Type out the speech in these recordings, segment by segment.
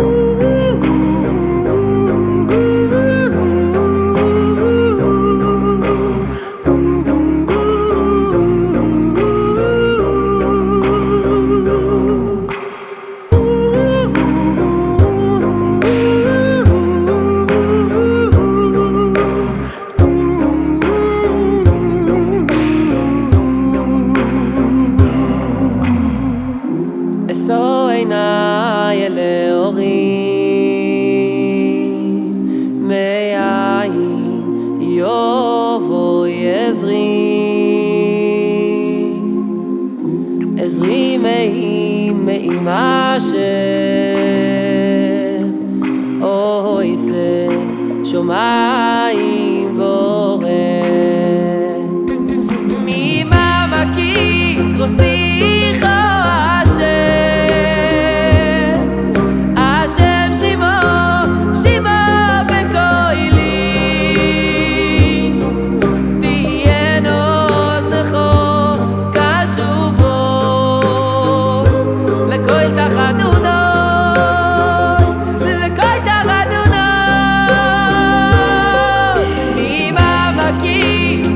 Ooh. עזרי מי מאמא שם אוי זה שומעים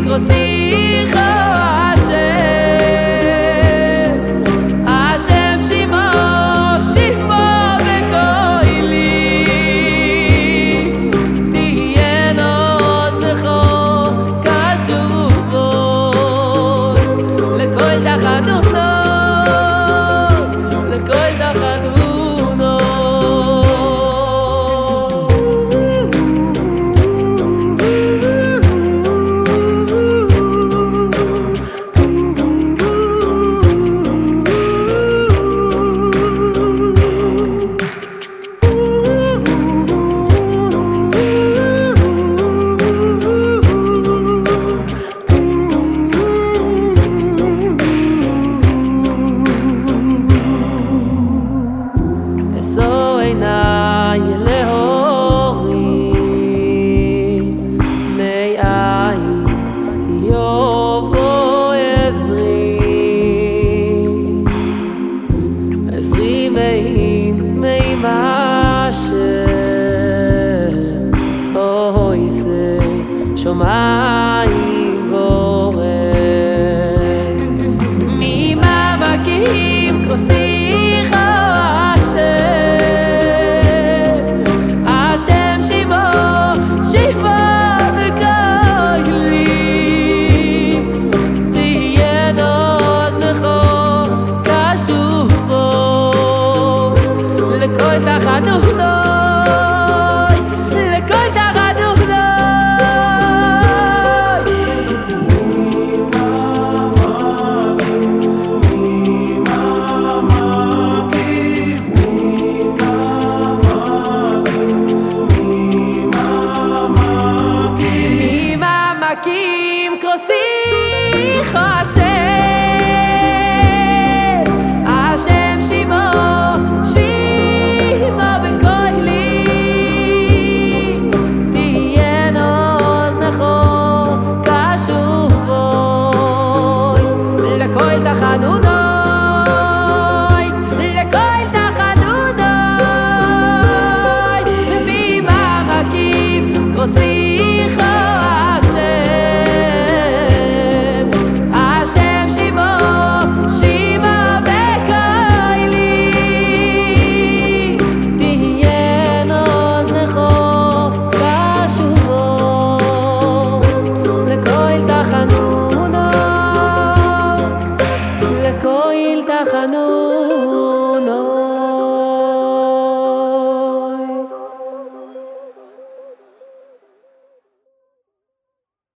você מים ורם ממעמקים כוסיך השם. השם